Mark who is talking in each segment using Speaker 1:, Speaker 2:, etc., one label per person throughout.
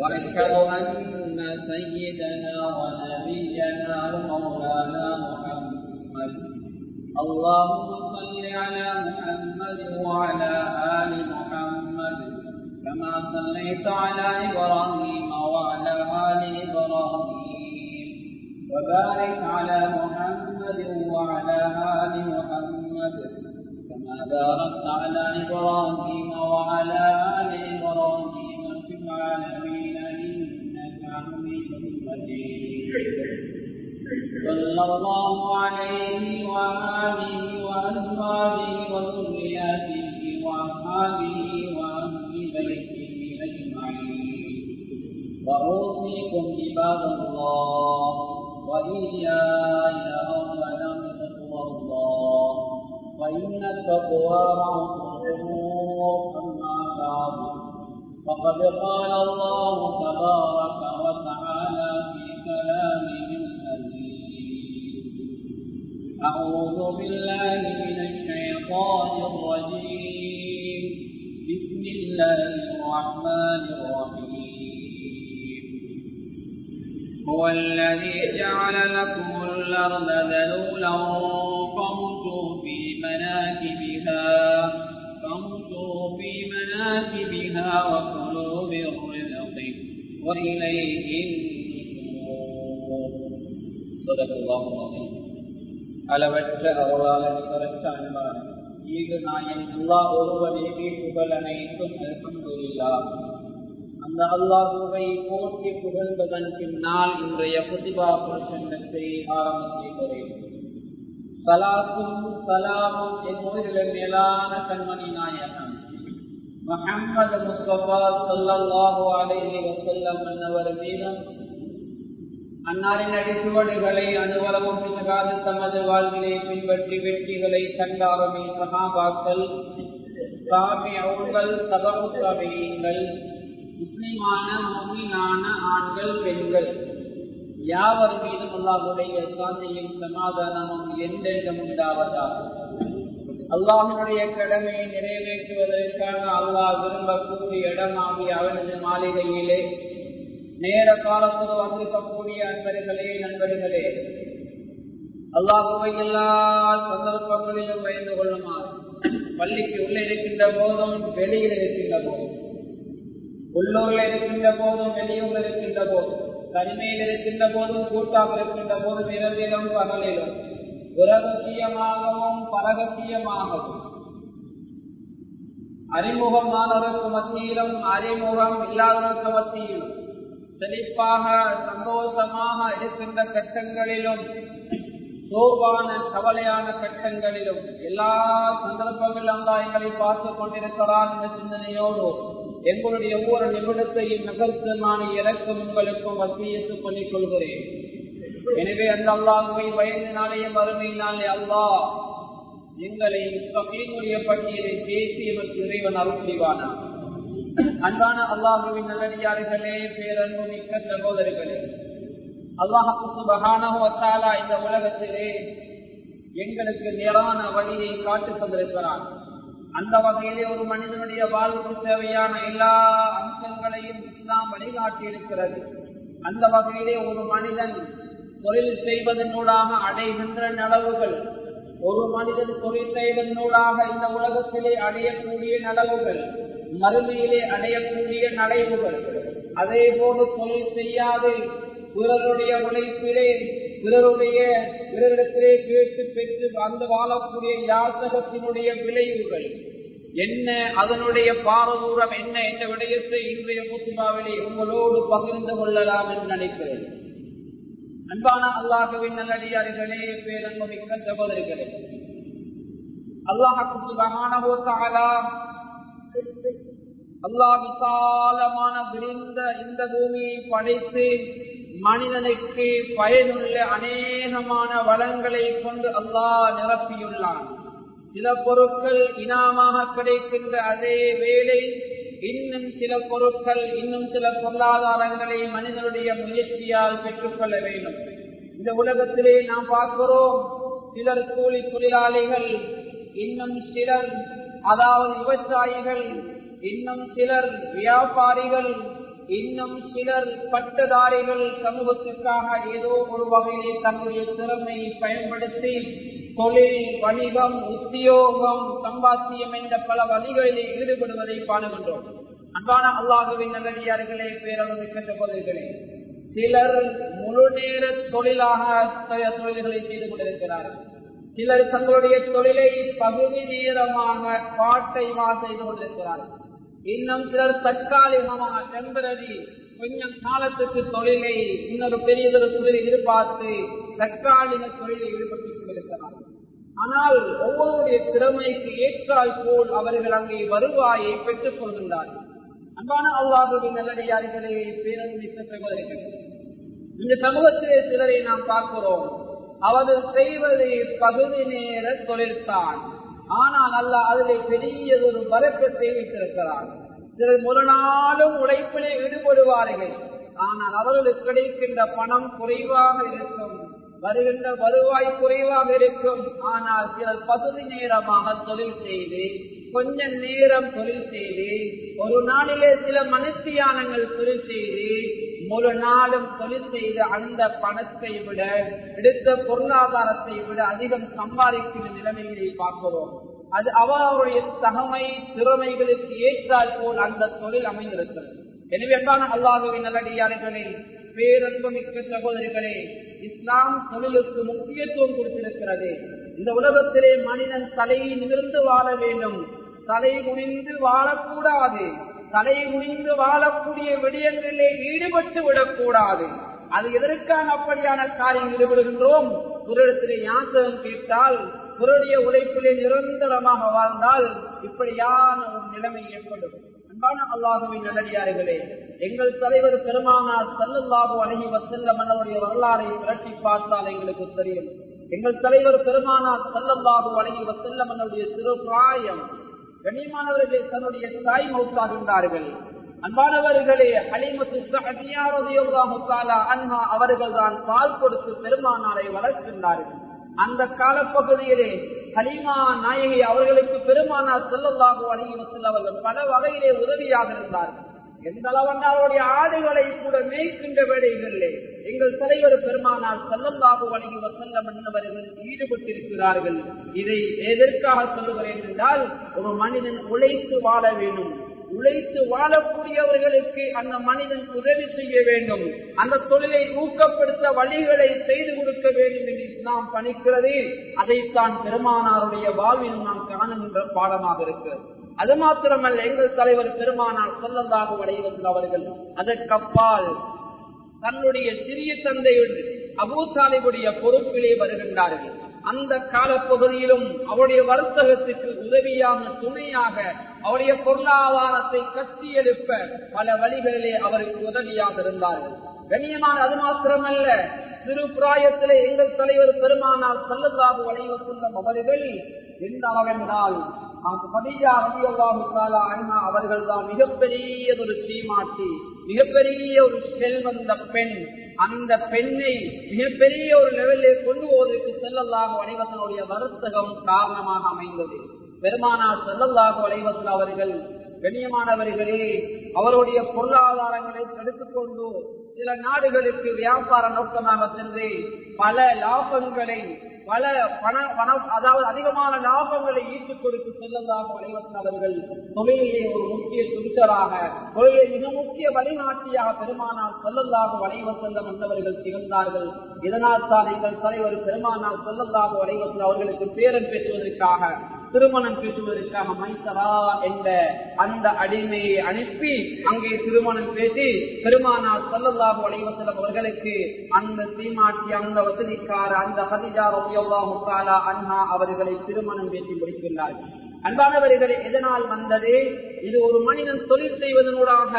Speaker 1: واشهد أن سيدنا ونبينا ومولانا محمد. اللهم صل على محمد وعلى آل محمد. كما صليت على إبراهيم وعلى آل إبراهيم. وبارك على محمد وعلى آل محمد. كما باركت على إبراهيم وعلى آل إبراهيم. صلى الله عليه وآله وأزواجه وذرياته وأصحابه وأهل بيته أجمعين. وأوصيكم عباد الله وإياي أولا بتقوى الله وإن التقوى رأس الأمور أما بعد. فقد قال الله تبارك وتعالى في كلامه أعوذ بالله من الشيطان الرجيم. بسم الله الرحمن الرحيم. هو الذي جعل لكم الأرض ذلولا فامشوا في مناكبها فامشوا في مناكبها وكلوا من وإليه النشور صدق الله العظيم. அளவற்ற அருளாளன் சிறந்த அன்பான் ஈகு நாயன் அல்லா ஒருவனே புகழ் அனைத்தும் அல்ஹம்துலில்லா அந்த அல்லாஹுவை போற்றி புகழ்வதன் பின்னால் இன்றைய புதிபா பிரசன்னத்தை ஆரம்பம் செய்கிறேன் சலாத்தும் சலாமும் என் உயிரில் மேலான கண்மணி நாயகன் முஹம்மது முஸ்தபா சல்லாஹு அலைஹி வஸல்லம் என்னவர் மீதும் அன்னாரின் அடிச்சுவடுகளை அனுவலமும் பிசகாது தமது வாழ்விலை பின்பற்றி வெற்றிகளை கண்டாரமே சகாபாக்கள். சாமி அவர்கள் சதவு சபையங்கள். முஸ்லிமான முஸ்லிமான ஆண்கள் பெண்கள். யாவர் மீதும் அல்லாஹுடைய சாந்தியும் சமாதானமும் எந்தெண்டும் உண்டாவதாக அல்லாஹனுடைய கடமையை நிறைவேற்றுவதற்காக அல்லாஹ் விரும்பக்கூடிய இடமாகிய அவனது மாளிகையிலே நேர காலத்தில் வந்திருக்கக்கூடிய அன்பர்களே நண்பர்களே அல்லாஹுவை எல்லா சந்தர்ப்பங்களிலும் பயந்து கொள்ளுமாறு பள்ளிக்கு உள்ளே இருக்கின்ற போதும் வெளியில் இருக்கின்ற போதும் உள்ளூரில் இருக்கின்ற போதும் வெளியூரில் இருக்கின்ற போதும் தனிமையில் இருக்கின்ற போதும் கூட்டாக இருக்கின்ற போதும் இரவிலும் பகலிலும் இரகசியமாகவும் பரகசியமாகவும் அறிமுகமானவருக்கு மத்தியிலும் அறிமுகம் இல்லாதவருக்கு மத்தியிலும் செழிப்பாக சந்தோஷமாக இருக்கின்ற கட்டங்களிலும் சோபான கவலையான கட்டங்களிலும் எல்லா சந்தர்ப்பங்களும் தான் எங்களை பார்த்து கொண்டிருக்கிறார் என்ற சிந்தனையோடு எங்களுடைய ஒவ்வொரு நிமிடத்தையும் நகர்த்து நான் இறக்கும் உங்களுக்கும் வசியத்து பண்ணிக் கொள்கிறேன். எனவே அந்த அல்லாஹுவை பயந்து வறுமையினாலே அல்லாஹ் எங்களை பட்டியலை பேசி எமக்கு இறைவன் அருள் செய்வானா அன்பான அல்லாஹுவின் நல்லடியார்களே பேரன்பு மிக்க சகோதரர்களே. அல்லாஹாலா இந்த உலகத்திலே எங்களுக்கு நேரான வழியை காட்டு தந்திருக்கிறான். அந்த வகையிலே ஒரு மனிதனுடைய வாழ்வுக்கு தேவையான எல்லா அம்சங்களையும் இஸ்லாம் வழிகாட்டி இருக்கிறது. அந்த வகையிலே ஒரு மனிதன் தொழில் செய்வதனூடாக அடைகின்ற நலவுகள் ஒரு மனிதன் தொழில் செய்வதனூடாக இந்த உலகத்திலே அடையக்கூடிய நலவுகள் மறுமையிலே அடையக்கூடிய நடைவுகள் அதே போல தொழில் செய்யாது. பிறருடைய உழைப்பிலே பிறருடைய பிறரிடத்திலே கேட்டு பெற்று வந்து வாழக்கூடிய யாசகத்தினுடைய விளைவுகள் என்ன? அதனுடைய பாரதூரம் என்ன? என்ற விடயத்தை இன்றைய மூத்துமாவிலே உங்களோடு பகிர்ந்து கொள்ளலாம் என்று நினைக்கிறேன். அன்பான அல்லாஹுவின் நல்லடியார்களே பேரன்பு மிக்க சகோதரிகளே அல்லாஹு அல்லா அல்லாஹ் விசாலமான விரிந்த இந்த பூமியை படைத்து மனிதனுக்கு பயனுள்ள அநேகமான வளங்களை கொண்டு அல்லாஹ் நிரப்பியுள்ளான். சில பொருட்கள் இனாமாக கிடைக்கின்ற அதே வேளை இன்னும் சில பொருட்கள் இன்னும் சில பொருளாதாரங்களை மனிதனுடைய முயற்சியால் பெற்றுக்கொள்ள வேண்டும். இந்த உலகத்திலே நாம் பார்க்கிறோம் சிலர் கூலி தொழிலாளிகள் இன்னும் சிலர் அதாவது விவசாயிகள் இன்னும் சிலர் வியாபாரிகள் இன்னும் சிலர் பட்டதாரிகள் சமூகத்திற்காக ஏதோ ஒரு வகையிலே தன்னுடைய திறமையை பயன்படுத்தி தொழில் வணிகம் உத்தியோகம் சம்பாத்தியம் என்ற பல வழிகளிலே ஈடுபடுவதை காணுகின்றோம். அன்பான அல்லாஹுவின் நல்லடியார்களே பேரவர்கின்ற போதர்களே சிலர் முழு நேர தொழிலாக தொழில்களை செய்து கொண்டிருக்கிறார்கள். சிலர் தங்களுடைய தொழிலை பகுதி நேரமாக பாட்டைமாக செய்து கொண்டிருக்கிறார்கள். இன்னும் சிலர் தற்காலிகமாக டெம்பரரி கொஞ்சம் காலத்துக்கு தொழிலை இன்னொரு பெரியதொரு தொழிலை எதிர்பார்த்து தற்காலிக தொழிலில் ஈடுபட்டுக் கொண்டிருக்கிறார். ஆனால் ஒவ்வொருடைய திறமைக்கு ஏற்றால் போல் அவர்கள் அங்கே வருவாயை பெற்றுக் கொள்கின்றார்கள். அன்பான அல்லாஹுவின் நல்லடியார்களே பேரமிக்க சகோதரிகள் இந்த சமூகத்திலே சிலரை நாம் பார்க்கிறோம். அவர்கள் செய்வது பகுதி நேர தொழில்தான். ஆனால் அல்ல அதிலே பெரியதொரு வரக்கத்தை வைத்திருக்கிறார். சிலர் முரணாலும் நாளும் உழைப்பிலே ஈடுபடுவார்கள். ஆனால் அவர்களுக்கு கிடைக்கின்ற பணம் குறைவாக இருக்கும். வருகின்ற வருவாய் குறைவாக இருக்கும். ஆனால் சிலர் பகுதி நேரமாக தொழில் செய்து கொஞ்ச நேரம் தொழில் செய்து ஒரு நாளிலே சில மனுஷியானங்கள் தொழில் செய்து முழு நாளும் தொழில் செய்த அந்த பணத்தை விட எடுத்த பொருளாதாரத்தை விட அதிகம் சம்பாதிக்கிற நிலைமைகளை பார்க்கிறோம். அது அவருடைய தகமை திறமைகளுக்கு ஏற்றால் போல் அந்த தொழில் அமைந்திருக்கிறது. எனவே தான் அல்லாஹுவின் நல்லடியார்களே பேரன்புமிக்க சகோதரிகளே இஸ்லாம் தொழிலுக்கு முக்கியத்துவம் கொடுத்திருக்கிறது. இந்த உலகத்திலே மனிதன் தலையை நிமிர்ந்து வாழ வேண்டும். தலை குனிந்து வாழக்கூடாது. தலை குனிந்து வாழக்கூடிய விடயங்களிலே ஈடுபட்டு விடக்கூடாது. அது எதற்கான அப்படியான காரியம் ஈடுபடுகின்றோம்? குரலத்திலே யாசகம் கேட்டால் குரலுடைய உழைப்பிலே நிரந்தரமாக வாழ்ந்தால் இப்படியான ஒரு நிலைமை ஏற்படும். அன்பான அல்லாஹுவின் நல்லடியார்களே எங்கள் தலைவர் பெருமானார் செல்லல்லாஹு அழகி வசல்ல மன்னருடைய வரலாறை புரட்டி பார்த்தால் எங்களுக்கு தெரியும். எங்கள் தலைவர் பெருமானார் செல்லல்லாஹு அழகி வசல்ல மன்னருடைய சிறு பிராயம் கண்ணியமானவர்களே தன்னுடைய தாய் மௌத்தாகின்றார்கள் அன்பானவர்களே அன்மா அவர்கள் தான் பால் கொடுத்து பெருமானாரை வளர்க்கின்றார்கள். அந்த காலப்பகுதியிலே ஹலீமா நாயகி அவர்களுக்கு பெருமானார் செல்லல்லாஹு அணிவத்தில் அவர்கள் பல வகையிலே உதவியாக இருந்தார்கள். எந்த அளவன்னாருடைய ஆடுகளை கூட மேய்க்கின்ற வேலைகளிலே எங்கள் தலைவர் பெருமானார் செல்லம்பாபு அழகி வசல்லம் என்பவர்கள் ஈடுபட்டிருக்கிறார்கள். இதை எதற்காக சொல்லுகிறேன் என்றால் ஒரு மனிதன் உழைத்து வாழ வேண்டும். உழைத்து வாழக்கூடியவர்களுக்கு அந்த மனிதன் உதவி செய்ய வேண்டும். அந்த தொழிலை ஊக்கப்படுத்த வழிகளை செய்து கொடுக்க வேண்டும் என்று நாம் பணிக்கிறது அதைத்தான் பெருமானாருடைய வாழ்வில் நாம் காணுகின்ற பாடமாக இருக்கிறது அது மாத்திரமல்ல எங்கள் தலைவர் பெருமானார் சொல்லந்தாக வடைவதில் அவர்கள் அதற்கப்பால் தன்னுடைய சிறிய தந்தையுடன் அபூசாலிபுடைய பொறுப்பிலே வருகின்றார்கள். அந்த காலப்பகுதியிலும் அவருடைய வர்த்தகத்துக்கு உதவியாக துணையாக அவருடைய பொருளாதாரத்தை கட்டியெழுப்ப பல வழிகளிலே அவருக்கு உதவியாக இருந்தார்கள். கண்ணியமான அது மாத்திரமல்ல சிறு பிராயத்திலே எங்கள் தலைவர் பெருமானால் செல்லதாக வளைவத்துள்ள அவர்கள் எந்த அளவென்றால் அவர்கள் தான் மிகப்பெரிய ஒரு சீமாட்டி மிகப்பெரிய ஒரு செல்வந்த பெண். அந்த பெண்ணை மிகப்பெரிய ஒரு லெவலில் கொண்டு போவதற்கு செல்லல்லாக வளைவத்தனுடைய வர்த்தகம் காரணமாக அமைந்தது. பெருமானா செல்லல்லாக வளைவத்தில் அவர்கள் கண்ணியமானவர்களே அவருடைய பொருளாதாரங்களை தடுத்துக்கொண்டு சில நாடுகளுக்கு வியாபார நோக்கமாக சென்று பல லாபங்களை பல பண பணம் அதாவது அதிகமான லாபங்களை ஈட்டுக் கொடுத்து செல்லதாக வளைவத்தவர்கள் தொழிலே ஒரு முக்கிய துணிச்சலாக தொழிலை மிக முக்கிய வழிநாட்டியாக பெருமானால் செல்லல்லாக வளைவ வந்தவர்கள் திகழ்ந்தார்கள். இதனால் தான் எங்கள் தலைவர் பெருமானால் செல்லல்லாக வளைவத்தில் அவர்களுக்கு பேரன் பேசுவதற்காக திருமணம் பேசுவதற்காக மைத்தரா என்ற அந்த அடிமையை அனுப்பி அங்கே திருமணம் பேசி பெருமானார் செல்லல்லாக வளைவசலம் அவர்களுக்கு அந்த சீமாட்டி அந்த வசதிக்கார அந்த ஹதிஜா ரவியல்லாஹு அண்ணா அவர்களை திருமணம் பேசி முடிக்கின்றார்கள் அன்பானவர்களே எதனால் வந்தது? இது ஒரு மனிதன் தொழில் செய்வதனூடாக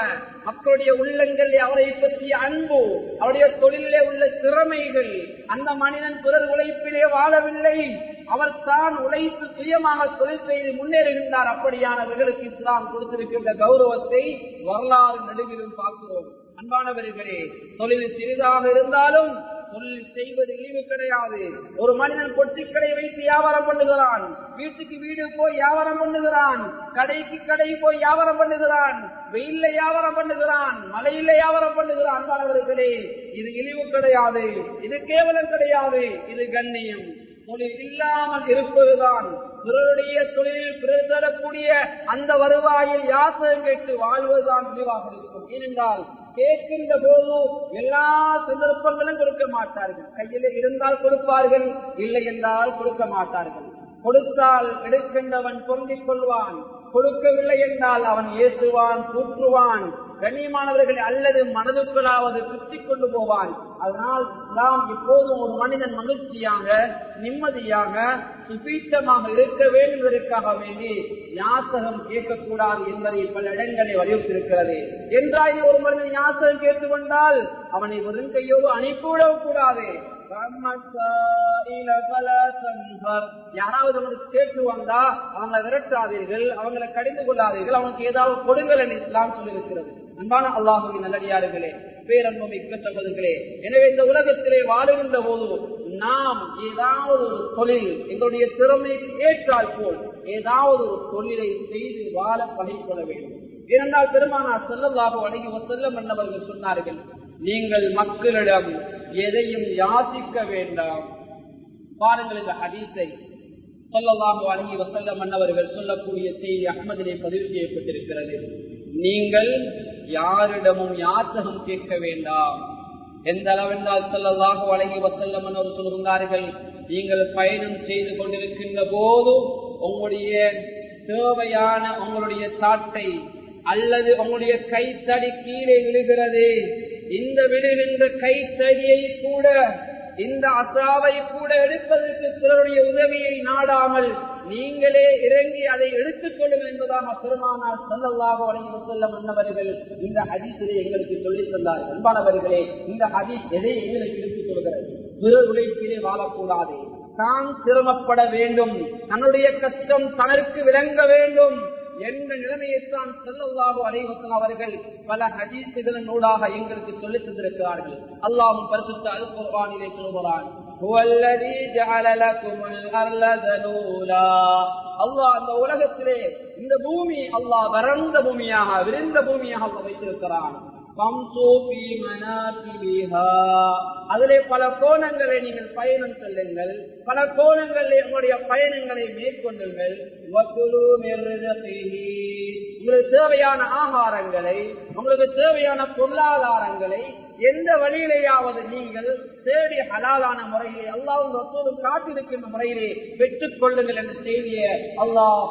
Speaker 1: மக்களுடைய உள்ளங்கள் அவரை பற்றிய அன்பு அவருடைய தொழிலே உள்ள திறமைகள் அந்த மனிதன் பிறர் உழைப்பிலே வாழவில்லை. அவர் தான் உழைத்து சுயமாக தொழில் செய்து முன்னேறுகின்றார் அப்படியானவர்களுக்கு இஸ்லாம் கொடுத்திருக்கின்ற கௌரவத்தை வரலாறு நடுவிலும் பார்க்கிறோம். அன்பானவர்களே தொழில் சிறிதாக இருந்தாலும் தொழில் செய்வது இழிவு கிடையாது. ஒரு மனிதன் பொட்டிக்கடை வைத்து வியாபாரம் பண்ணுகிறான். வீட்டுக்கு வீடு போய் வியாபாரம் பண்ணுகிறான். கடைக்கு கடை போய் வியாபாரம் பண்ணுகிறான். வெயில்ல வியாபாரம் பண்ணுகிறான். மழையில வியாபாரம் பண்ணுகிறான். அன்பானவர்களே இது இழிவு கிடையாது. இது கேவலம் கிடையாது. இது கண்ணியம். தொழில் இல்லாமல் இருப்பதுதான். பிறருடைய தொழிலில் பிறர் தரக்கூடிய அந்த வருவாயில் யாசகம் கேட்டு வாழ்வதுதான் முடிவாக இருக்கும். ஏனென்றால் கேட்கின்ற போது எல்லா சந்தர்ப்பங்களும் கொடுக்க மாட்டார்கள். கையில் இருந்தால் கொடுப்பார்கள் இல்லை என்றால் கொடுக்க மாட்டார்கள். கொடுத்தால் எடுக்கின்றவன் பொங்கிக் கொள்வான். கொடுக்கவில்லை என்றால் அவன் ஏசுவான் தூற்றுவான். கண்ணியமானவர்கள் அல்லது மனதுக்குள்ளாவது திருப்தி கொண்டு போவான் அதனால் நாம் இப்போதும் ஒரு மனிதன் மகிழ்ச்சியாக நிம்மதியாக சுபீட்டமாக இருக்க வேண்டுவதற்காக வேண்டி யாசகம் கேட்கக்கூடாது என்பதை பல இடங்களை வலியுறுத்திருக்கிறது என்றாய் ஒரு மனிதன் யாசகம் கேட்டுக்கொண்டால் அவனை வெறும் கையோடு அனுப்பிவிடக் கூடாது. யாராவது அவனுக்கு கேட்டு வந்தா அவங்களை விரட்டாதீர்கள் அவங்களை கடிந்து கொள்ளாதீர்கள் அவனுக்கு ஏதாவது கொடுங்கள் என்று இஸ்லாம் சொல்லியிருக்கிறது. அன்பான அல்லாஹுவின் நல்லடியார்களே பேரன்பு மிக்க சகோதரர்களே எனவே இந்த உலகத்திலே வாழுகின்ற போது நாம் ஏதாவது ஒரு தொழில் எங்களுடைய திறமைக்கு ஏற்றால் போல் ஏதாவது ஒரு தொழிலை செய்து வாழ பணிக்கொள்ள வேண்டும். ஏனென்றால் பெருமானா செல்லல்லாக ஒரு செல்லம் என்னவர்கள் சொன்னார்கள் நீங்கள் மக்களிடம் எதையும் யாசிக்க வேண்டாம். பாருங்கள் இந்த ஹதீஸை. சொல்லலாக வழங்கி வசல்ல மன்னவர்கள் சொல்லக்கூடிய செய்தி அகமதிலே பதிவு செய்யப்பட்டிருக்கிறது. நீங்கள் யாரிடமும் யாத்தகம் கேட்க வேண்டாம். எந்த அளவென்றால் சொல்லலாக வழங்கி வசல்லம் மன்னவர் சொல்கிறார்கள் நீங்கள் பயணம் செய்து கொண்டிருக்கின்ற போது உங்களுடைய தேவையான உங்களுடைய சாட்டை அல்லது உங்களுடைய கைத்தடி கீழே விழுகிறது இந்த விழுகின்ற கைத்தடியை கூட இந்த அசாவை கூட எடுப்பதற்கு பிறருடைய உதவியை நாடாமல் நீங்களே இறங்கி அதை எடுத்துக் கொள்ளுங்கள் என்பதாக பெருமானார் செல்லல்லாக வழங்கி சொல்ல மன்னவர்கள் இந்த ஹதீஸிலே எங்களுக்கு சொல்லித் தந்தார். அன்பானவர்களே இந்த ஹதீஸ் எதை எங்களுக்கு எடுத்துக் கொள்கிறது? பிறர் உழைப்பிலே வாழக்கூடாது. தான் சிரமப்பட வேண்டும். தன்னுடைய கஷ்டம் தனக்கு விளங்க வேண்டும். என்ற நிலைமையைத்தான் செல்லல்லாஹு அலைவசன் அவர்கள் பல ஹதீசுகளின் ஊடாக எங்களுக்கு சொல்லித் தந்திருக்கிறார்கள். அல்லாஹும் பரிசுத்த அல் குர்ஆனிலே சொல்கிறான் அல்லாஹ் அந்த உலகத்திலே இந்த பூமி அல்லாஹ் வறந்த பூமியாக விரிந்த பூமியாக அல்லாஹ் வைத்திருக்கிறான். அதிலே பல கோணங்களை நீங்கள் பயணம் செல்லுங்கள். பல கோணங்களில் உங்களுடைய பயணங்களை மேற்கொள்ளுங்கள். உங்களுக்கு தேவையான ஆகாரங்களை உங்களுக்கு தேவையான பொருளாதாரங்களை எந்த வழியிலேயாவது நீங்கள் தேடி ஹலாலான முறையிலே அல்லாவும் ரசூலும் காத்திருக்கின்ற முறையிலே பெற்றுக் கொள்ளுங்கள் என்ற செய்தியை அல்லாஹ்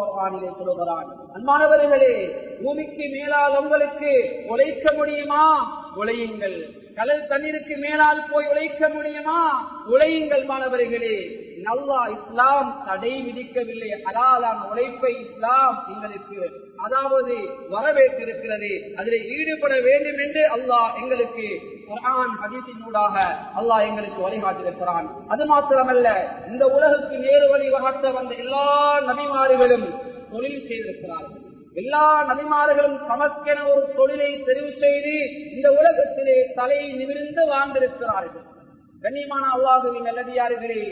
Speaker 1: பரவானிலே சொல்கிறான் அன்பானவர்களே பூமிக்கு மேலால் உங்களுக்கு உழைக்க முடியுமா? உழையுங்கள். கடல் தண்ணீருக்கு மேலால் போய் உழைக்க முடியுமா? உழையுங்கள் மாணவர்களே. நல்லா இஸ்லாம் தடை விதிக்கவில்லை. ஹலாலான உழைப்பை இஸ்லாம் எங்களுக்கு அதாவது வரவேற்றிருக்கிறது. அதில் ஈடுபட வேண்டும் என்று அல்லாஹ் எங்களுக்கு குரான் ஹதீசினூடாக அல்லாஹ் எங்களுக்கு வழிகாட்டிருக்கிறான் அது மாத்திரமல்ல இந்த உலகுக்கு நேரு வழி வகாட்ட வந்த எல்லா நபிமாறுகளும் தொழில் செய்திருக்கிறார்கள். எல்லா நபிமார்களும் தமக்கென ஒரு தொழிலை தெரிவு செய்து இந்த உலகத்திலே தலையை நிமிர்ந்து வாழ்ந்திருக்கிறார்கள். கண்ணியமான அல்லாஹுவின் நல்லதியார்களே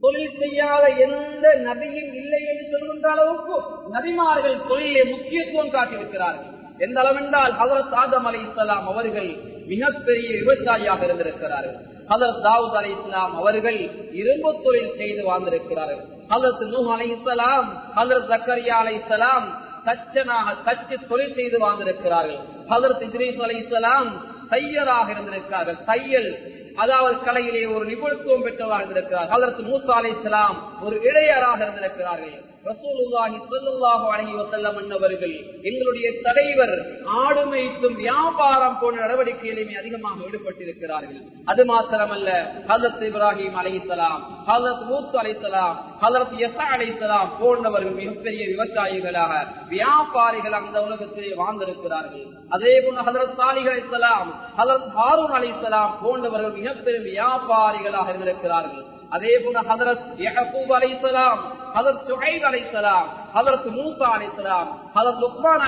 Speaker 1: தொழில் செய்யாத எந்த நபியும் இல்லை என்று சொல்கின்ற அளவுக்கு நபிமார்கள் தொழிலே முக்கியத்துவம் காட்டியிருக்கிறார்கள். எந்த அளவென்றால் ஹதரத் ஆதம் அலை இஸ்லாம் அவர்கள் மிகப்பெரிய விவசாயியாக இருந்திருக்கிறார்கள். ஹதரத் தாவூத் அலி இஸ்லாம் அவர்கள் இரும்பு தொழில் செய்து வாழ்ந்திருக்கிறார்கள். ஹதரத் நூ அலி இஸ்லாம் ஹதரத் சக்கரியா அலி இஸ்லாம் தச்சனாக தச்சு தொழில் செய்து வாழ்ந்திருக்கிறார்கள். ஹதரத் இத்ரீஸ் அலி இஸ்லாம் தையராக இருந்திருக்கிறார்கள். தையல் அதாவது கலையிலே ஒரு நிபுணத்துவம் பெற்றவராக இருந்திருக்கிறார். ஹதரத் மூசா அலி இஸ்லாம் ஒரு இடையராக இருந்திருக்கிறார்கள். ரசூலுல்லாஹி ஸல்லல்லாஹு அலைஹி வஸல்லம் அன்னவர்கள் எங்களுடைய தலைவர் ஆடு மேய்த்தும் வியாபாரம் போன்ற நடவடிக்கையிலுமே அதிகமாக ஈடுபட்டிருக்கிறார்கள். அது மாத்திரமல்ல ஹசரத் இப்ராஹிம் அலைஹிஸ்ஸலாம் ஹசரத் மூத்து அலைஹிஸ்ஸலாம் ஹசரத் யஸா அலைஹிஸ்ஸலாம் போன்றவர்கள் மிகப்பெரிய விவசாயிகளாக வியாபாரிகள் அந்த உலகத்திலே வாழ்ந்திருக்கிறார்கள். அதே போல ஹசரத் சாலிஹ் அலைஹிஸ்ஸலாம் ஹசரத் ஹாரூன் அலைஹிஸ்ஸலாம் போன்றவர்கள் மிகப்பெரும் வியாபாரிகளாக இருந்திருக்கிறார்கள். அதே போல ஹதரத் யஹூப் அலைஹிஸ்ஸலாம் அதற்கு சுஹைப் அலைஹிஸ்ஸலாம் ஹதரத் மூசா அலைஹிஸ்ஸலாம் ஹதரத் லுக்மான்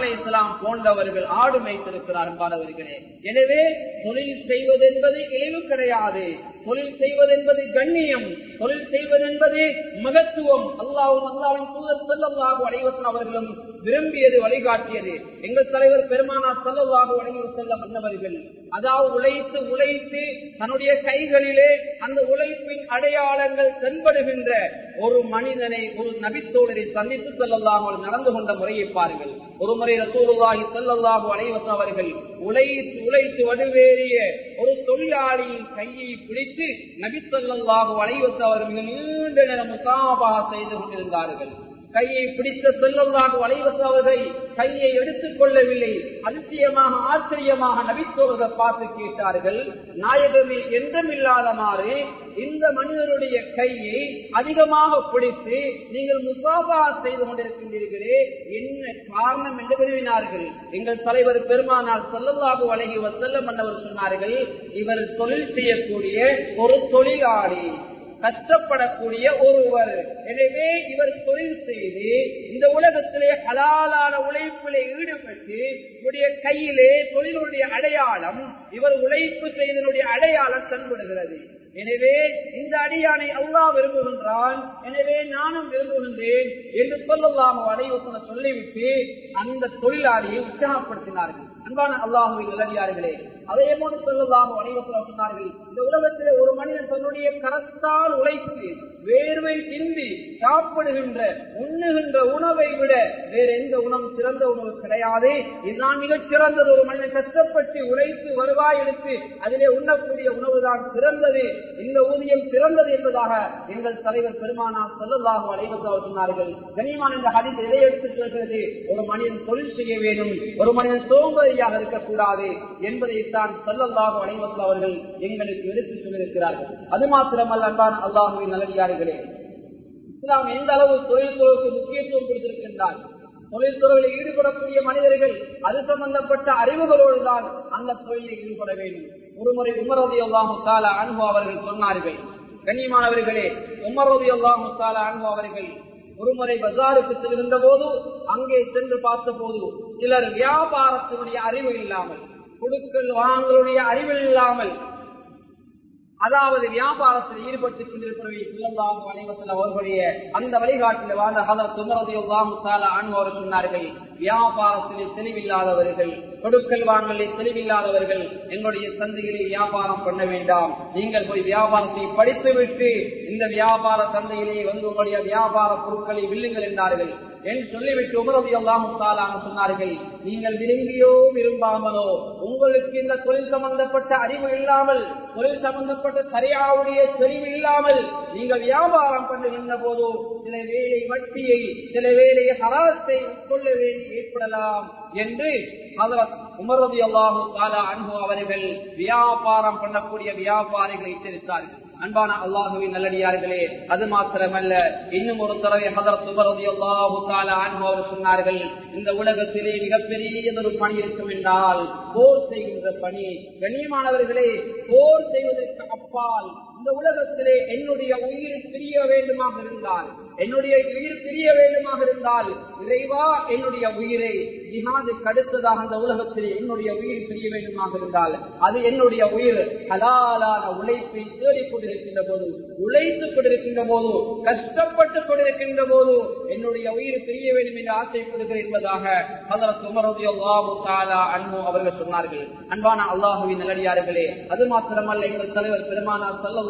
Speaker 1: போன்றவர்கள் ஆடு மேய்த்திருக்கிறார் என்பாரவர்களே எனவே தொழில் செய்வது என்பது இழிவு கிடையாது. தொழில் செய்வது என்பது கண்ணியம். தொழில் செய்வது என்பது மகத்துவம். அல்லாவும் அல்லாவின் தூதர் செல்லல்லாக அவர்களும் விரும்பியது வழிகாட்டியது. எங்கள் தலைவர் பெருமானா செல்லவாக வழங்கி செல்ல மன்னவர்கள் அதாவது உழைத்து உழைத்து தன்னுடைய கைகளிலே அந்த உழைப்பின் அடையாளங்கள் தென்படுகின்ற ஒரு மனிதனை ஒரு நபித்தோழரை சந்தித்து செல்லலாம் நடந்து கொண்ட முறையை பாருங்கள். ஒரு முறை ரசூலுவாகி செல்லலாம் அலைவசம் அவர்கள் உழைத்து உழைத்து வடுவேறிய ஒரு தொழிலாளியின் கையை பிடித்து நபித்தல்லாக அலைவசம் அவர்கள் மிக நீண்ட நேரம் முசாபா செய்து கொண்டிருந்தார்கள். கையை பிடித்த செல்லல்லாக வளைவச அவர்கள் கையை எடுத்துக் கொள்ளவில்லை. அதிசயமாக ஆச்சரியமாக நபித்தோர்கள் பார்த்து கேட்டார்கள் நாயகமே என்றமில்லாதமாறு இந்த மனிதனுடைய கையை அதிகமாக பிடித்து நீங்கள் முசாபா செய்து கொண்டிருக்கின்றீர்களே என்ன காரணம்? என்று விரும்பினார்கள் எங்கள் தலைவர் பெருமானால் செல்லல்லாக வழங்கி வசல்லம் மன்னவர் சொன்னார்கள் இவர் தொழில் செய்யக்கூடிய ஒரு தொழிலாளி. கஷ்டப்படக்கூடிய ஒருவர். எனவே இவர் தொழில் செய்து இந்த உலகத்திலே ஹலாலான உழைப்பிலே ஈடுபட்டு இவருடைய கையிலே தொழிலுடைய அடையாளம் இவர் உழைப்பு செய்தனுடைய அடையாளம் தென்படுகிறது. எனவே இந்த அடியானை அல்லா விரும்புகின்றான். எனவே நானும் விரும்புகின்றேன் என்று சொல்லலாம் அடைவசன சொல்லிவிட்டு அந்த தொழிலாளியை உற்சாகப்படுத்தினார்கள். அன்பான அல்லாஹுவின் நிலவியார்களே அதே போன்று சொல்லலாம் அனைவசனம் சொன்னார்கள். இந்த உலகத்திலே ஒரு மனிதன் தன்னுடைய கரத்தால் உழைத்து வேர்வை சிந்தி சாப்பிடுகின்ற உண்ணுகின்ற உணவை விட வேற எந்த உணவு சிறந்த உணவு கிடையாது. இதுதான் மிகச் சிறந்தது. ஒரு மனிதன் கஷ்டப்பட்டு உழைத்து வருவாய் எடுத்து அதிலே உண்ணக்கூடிய உணவுதான் சிறந்தது. இந்த ஊதியம் சிறந்தது என்பதாக எங்கள் தலைவர் பெருமானால் சொல்லலாக அலைவசாக சொன்னார்கள். கனிமான் இந்த ஹரித் எதை எடுத்து சொல்கிறது ஒரு மனிதன் தொழில் செய்ய வேண்டும். ஒரு மனிதன் சோம்பேறியாக இருக்கக்கூடாது என்பதை என்பதைத்தான் செல்லல்லாக அலைவசா அவர்கள் எங்களுக்கு எடுத்து சொல்லியிருக்கிறார்கள். அது மாத்திரமல்ல அன்பான் அல்லாஹுவின் நல்லடியார்களே. இஸ்லாம் எந்த அளவு தொழில்துறைக்கு முக்கியத்துவம் கொடுத்திருக்கின்றார் தொழில்துறையில் ஈடுபடக்கூடிய மனிதர்கள் அது சம்பந்தப்பட்ட அறிவுகளோடு தான் அந்த தொழிலில் ஈடுபட வேண்டும். ஒருமுறை உமரதி அல்லாஹு தாலா அன்பு அவர்கள் சொன்னார்கள் கண்ணியமானவர்களே உமரதி அல்லாஹு தாலா அன்பு அவர்கள் ஒருமுறை பஜாருக்கு செல்கின்ற போது அங்கே சென்று பார்த்த போது சிலர் வியாபாரத்தினுடைய அறிவு இல்லாமல் கொடுக்கல் வாங்கலுடைய அறிவில் இல்லாமல் அதாவது வியாபாரத்தில் ஈடுபட்டுக் கொண்டிருக்கிறவர்கள் அவர்களுடைய அந்த வழிகாட்டில் வாழ்ந்த ஹதர் துமரதையெல்லாம் அனுபவர் சொன்னார்கள் வியாபாரத்திலே தெளிவில்லாதவர்கள் கொடுக்கல் வாங்கலே தெளிவில்லாதவர்கள் எங்களுடைய சந்தையிலே வியாபாரம் பண்ண வேண்டாம். நீங்கள் போய் வியாபாரத்தை படித்துவிட்டு இந்த வியாபார சந்தையிலே வந்து உங்களுடைய வியாபார பொருட்களை வில்லுங்கள் என்றார்கள். என்று சொல்லிவிட்டு உமரதி எல்லாம் சொன்னார்கள் நீங்கள் விரும்பியோ விரும்பாமலோ உங்களுக்கு இந்த தொழில் சம்பந்தப்பட்ட அறிவு இல்லாமல் தொழில் சம்பந்தப்பட்ட சரியாவுடைய தெரிவு இல்லாமல் நீங்கள் வியாபாரம் பண்ணுகின்ற போது சில வேலை வட்டியை சில வேலை ஹராத்தை உட்கொள்ள வேண்டி ஏற்படலாம் என்று உமரவி அல்லாஹு தாலா அன்பு அவர்கள் வியாபாரம் பண்ணக்கூடிய வியாபாரிகளை எச்சரித்தார்கள். அன்பான அல்லாஹுவின் நல்லடியார்களே அது மாத்திரமல்ல இன்னும் ஒரு தடவை ஹதரத் சுபரதி அல்லாஹு தாலா அவர் சொன்னார்கள் இந்த உலகத்திலே மிகப்பெரியதொரு பணி இருக்கும் என்றால் போர் செய்கின்ற பணி. கண்ணியமானவர்களே போர் செய்வதற்கு அப்பால் இந்த உலகத்திலே என்னுடைய உயிர் பிரிய வேண்டுமாக இருந்தால் என்னுடைய உயிர் பிரிய வேண்டுமாக இருந்தால் இறைவா என்னுடைய உயிரை ஜிஹாது கடுத்ததாக அந்த உலகத்திலே என்னுடைய உயிர் பிரிய வேண்டுமாக இருந்தால் அது என்னுடைய உயிர் ஹலாலான உழைப்பை தேடிக் கொண்டிருக்கின்ற போது உழைத்துக் கொண்டிருக்கின்ற போது கஷ்டப்பட்டுக் கொண்டிருக்கின்ற போது என்னுடைய உயிர் பிரிய வேண்டும் என்று ஆசைப்படுகிறேன் என்பதாக ஹதரத் உமரதி தாலா அன்பு அவர்கள் சொன்னார்கள். அன்பான அல்லாஹுவின் நல்லடியார்களே அது மாத்திரமல்ல எங்கள் தலைவர்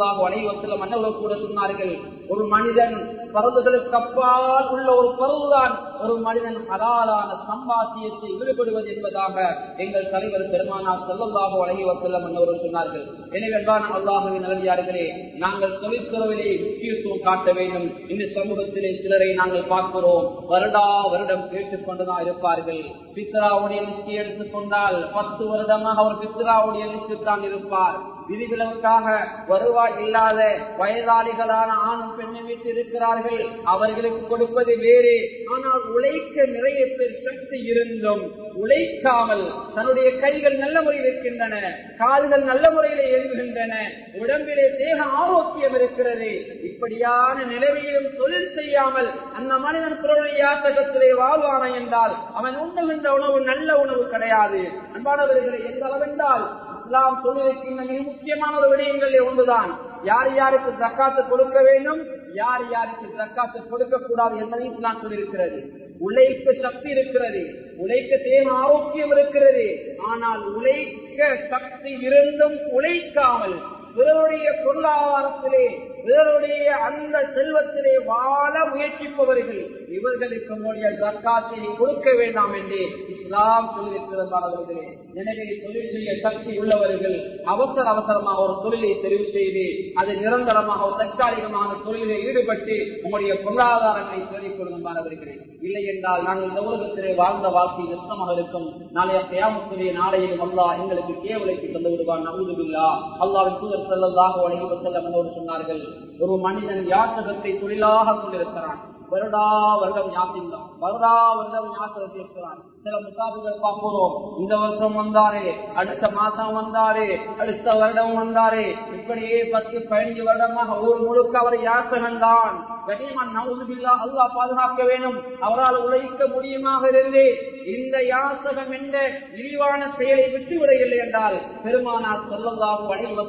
Speaker 1: பெருமானா சல்லல்லாஹு அலைவசல்ல மன்னர்கள் கூட சொன்னார்கள் ஒரு மனிதன் பருவங்களுக்கு அப்பால் உள்ள ஒரு பருவுதான் ஒரு மனிதன் அலாலான சம்பாத்தியத்தில் ஈடுபடுவது என்பதாக எங்கள் தலைவர் பெருமானார் செல்லந்தாக வழங்கி வசல்லம் என்பவர்கள் சொன்னார்கள். எனவே தான் அல்லாஹுவின் நல்லடியார்களே நாங்கள் தொழிற்துறவிலே முக்கியத்துவம் காட்ட வேண்டும். இந்த சமூகத்திலே சிலரை நாங்கள் பார்க்கிறோம். வருடா வருடம் கேட்டுக் கொண்டுதான் இருப்பார்கள். பித்ராவுடைய லிஸ்டி எடுத்துக்கொண்டால் பத்து வருடமாக அவர் பித்ராவுடைய லிஸ்டில் தான் இருப்பார். விதிவிலக்காக வருவாய் இல்லாத வயதாளிகளான ஆணும் பெண்ணும் வீட்டு இருக்கிறார்கள் அவர்களுக்கு கொடுப்பது வேறு. ஆனால் உழைக்க நிறைய பேர் சக்தி இருந்தும் உழைக்காமல் தன்னுடைய கைகள் நல்ல முறையில் இருக்கின்றன கால்கள் நல்ல முறையில் எழுகின்றன உடம்பிலே தேக ஆரோக்கியம் இருக்கிறது. இப்படியான நிலைமையிலும் தொழில் செய்யாமல் அந்த மனிதன் பிறருடைய யாத்தகத்திலே வாழ்வான என்றால் அவன் உண்ணுகின்ற உணவு நல்ல உணவு கிடையாது. அன்பானவர்களை எந்த அளவென்றால் இஸ்லாம் வைக்கின்ற மிக முக்கியமான ஒரு விடயங்களில் ஒன்றுதான். யார் யாருக்கு தக்காத்து கொடுக்க வேண்டும் யார் யாருக்கு தக்காத்து கொடுக்க கூடாது என்பதையும் இஸ்லாம் சொல்லியிருக்கிறது. உழைக்க சக்தி இருக்கிறது உழைக்க தேவ ஆரோக்கியம் இருக்கிறது. ஆனால் உழைக்க சக்தி இருந்தும் உழைக்காமல் பிறருடைய பொருளாதாரத்திலே பிறருடைய அந்த செல்வத்திலே வாழ முயற்சிப்பவர்கள் இவர்களுக்கு நம்முடைய தற்காத்தை கொடுக்க வேண்டாம் என்று இஸ்லாம் சொல்லியிருக்கிறதானவர்களே எனவே தொழில் செய்ய சக்தி உள்ளவர்கள் அவசர அவசரமாக ஒரு தொழிலை தெரிவு செய்து அது நிரந்தரமாக ஒரு தற்காலிகமான தொழிலில் ஈடுபட்டு உங்களுடைய பொருளாதாரங்களை தேடிக் கொள்ளுமானவர்களே இல்லை என்றால் நாங்கள் இந்த உலகத்திலே வாழ்ந்த வாழ்க்கை நஷ்டமாக இருக்கும். நாளைய கியாமத்துடைய நாளையிலும் அல்லாஹ் எங்களுக்கு கேவலைக்கு தந்து விடுவான். நம்புதுல்லா அல்லாவின் தூதர் செல்லதாக வழங்கி செல்ல சொன்னார்கள் ஒரு மனிதன் யாத்தகத்தை தொழிலாக கொண்டிருக்கிறான்? வருடா வருடம் யாத்திரம் வருடா வருடம் யாத்திரம் இருக்கிறான் சில முசாபிகள் பார்க்கிறோம் இந்த வருஷம் வந்தாரே அடுத்த மாசம் வந்தாரே அடுத்த வருடம் வந்தாரே. இப்படியே பத்து பதினஞ்சு வருடமாக ஊர் முழுக்க அவர் யாசகன் தான் அல்லா பாதுகாக்க வேணும் அவரால் உழைக்க முடியுமாக இருந்து. இந்த யாசகம் என்ற இழிவான செயலை விட்டுவிடவில்லை என்றால் பெருமானார் சொல்லதாக வணிக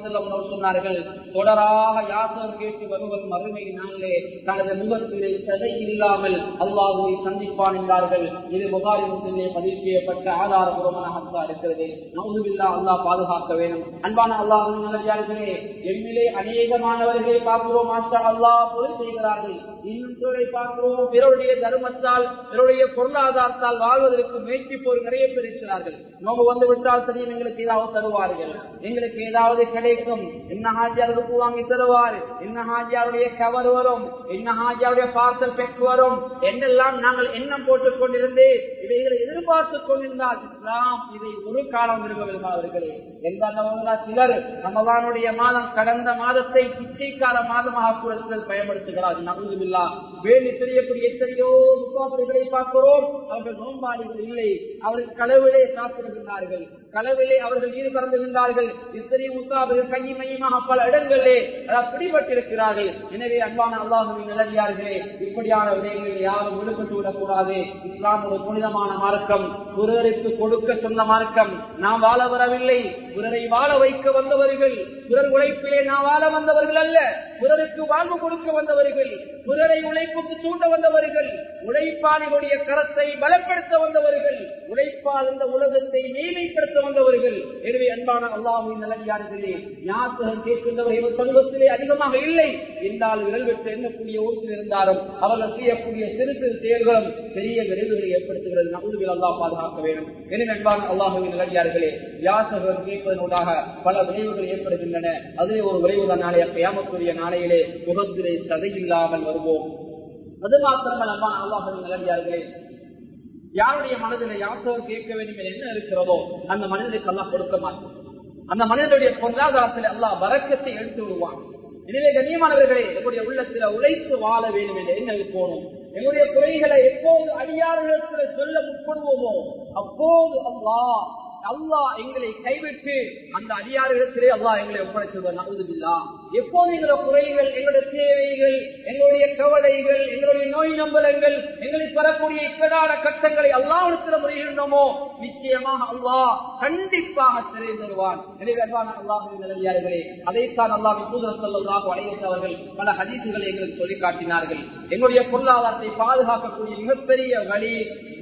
Speaker 1: சொன்னார்கள் தொடராக யாசகம் கேட்டு வருவது மறுமை நாளிலே தனது முகத்திலே சதை இல்லாமல் அல்லாஹுவை சந்திப்பான் என்றார்கள். இது முகாரி முஸ்லிம் பதிவு செய்யப்பட்ட ஆதாரபூர்வமாக இருக்கிறது. நவுதுபில்லா அல்லாஹ் பாதுகாக்க வேண்டும். அன்பான அல்லாஹ் நல்லே எம்மிலே அநேகமானவர்களை பார்க்கிறோம். மாஸ்டா அல்லாஹ் பொருள் செய்கிறார்கள். இன்னும் பார்க்கிறோம். பிறருடைய தர்மத்தால் பிறருடைய பொருளாதாரத்தால் வாழ்வதற்கு முயற்சிப்போர் நிறைய பேர் இருக்கிறார்கள். நோம்பு வந்து விட்டால் தெரியும் எங்களுக்கு ஏதாவது தருவார்கள். எங்களுக்கு ஏதாவது கிடைக்கும். என்ன ஹாஜியாருக்கு வாங்கி தருவார்? என்ன ஹாஜியாருடைய கவர் வரும்? என்ன ஹாஜியாருடைய பார்சல் பெக் வரும்? என்றெல்லாம் நாங்கள் எண்ணம் போட்டுக் கொண்டிருந்து இவைகளை எதிர்பார்த்துக் கொண்டிருந்தால் இஸ்லாம் இதை ஒரு காலம் விரும்பவில்லை எந்த சிலர் ரமதானுடைய மாதம் கடந்த மாதத்தை பிச்சைக்கால மாதமாக கூட சிலர் பயன்படுத்துகிறார்கள் நம்புவதில்லா வேலி தெரியக்கூடிய எத்தனையோ முக்காப்படிகளை பார்க்கிறோம். அவர்கள் நோம்பாளிகள் இல்லை. அவர்கள் களவிலே சாப்பிடுகின்றார்கள். களவிலே அவர்கள் ஈடுபடுத்துகின்றார்கள் இத்தனை முக்காபர்கள் கையை மையமாக பல இடங்களிலே பிடிபட்டிருக்கிறார்கள் எனவே அன்பான அல்லாஹுவின் நிலவியார்களே இப்படியான விடயங்களில் யாரும் விடுபட்டு விடக்கூடாது இஸ்லாம் ஒரு புனிதமான மார்க்கம் பிறருக்கு கொடுக்க சொன்ன மார்க்கம். நாம் வாழ வரவில்லை. பிறரை வாழ வைக்க வந்தவர்கள் பிறர் உழைப்பிலே நாம் வாழ வந்தவர்கள் அல்ல. பிறருக்கு வாழ்வு கொடுக்க வந்தவர்கள் பிறரை உழைப்புக்கு தூண்ட வந்தவர்கள் உழைப்பாளிகளுடைய கரத்தை பலப்படுத்த வந்தவர்கள் உழைப்பால் இந்த உலகத்தை மேலைப்படுத்த வந்தவர்கள். எனவே அன்பான அல்லாவின் நிலையார்களே ஞாபகம் கேட்கின்றவர்கள் சமூகத்திலே அதிகமாக இல்லை. என்றால் விரல் பெற்று எண்ணக்கூடிய ஊரில் இருந்தாலும் அவர்கள் செய்யக்கூடிய சிறு சிறு செயல்களும் பெரிய விரைவுகளை ஏற்படுத்துகிறது. நகுதுவில் அல்லாஹ் பாதுகாக்க வேண்டும். என அன்பான அல்லாஹுவின் நிலையார்களே யாசகம் கேட்பதனூடாக பல விளைவுகள் ஏற்படுகின்றன. அதிலே ஒரு விளைவுதான் நாளைய கையாமக்கூடிய நாளையிலே முகத்திலே சதையில்லாமல் வருவோம். அது மாத்திரங்கள் அம்மா அல்லாஹுவின் நிலையார்களே யாருடைய மனதில் யாசகம் கேட்க வேண்டும் என்ன இருக்கிறதோ அந்த மனிதனுக்கு எல்லாம் கொடுக்க மாட்டோம் அந்த மனிதனுடைய பொருளாதாரத்தில் எல்லாம் வரக்கத்தை எடுத்து விடுவான். எனவே கண்ணியமானவர்களே என்னுடைய உள்ளத்துல உழைத்து வாழ வேண்டும் என்று என்ன போனோம் எங்களுடைய குறைகளை எப்போது அடியாரிடத்தில் சொல்ல முற்படுவோமோ அப்போது அல்லாஹ் அல்லாஹ் எங்களை கைவிட்டு அந்த அதிகாரத்திலே அல்லாஹ் எங்களை ஒப்படைச்சிருவார் நகுதுபில்லா எப்போது எங்களோட குறைகள் எங்களுடைய தேவைகள் எங்களுடைய கவலைகள் எங்களுடைய நோய் நம்பலங்கள் எங்களுக்கு வரக்கூடிய இக்கடான கட்டங்களை அல்லாவிடத்துல முறையிடணுமோ நிச்சயமாக அல்லாஹ் கண்டிப்பாக திரை தருவான் எனவே அன்பான அல்லாஹின் நிலையார்களே அதைத்தான் அல்லாஹ் தூதர் சொல்லலாம் பல ஹதீசுகளை எங்களுக்கு சொல்லி காட்டினார்கள். எங்களுடைய பொருளாதாரத்தை பாதுகாக்கக்கூடிய மிகப்பெரிய வழி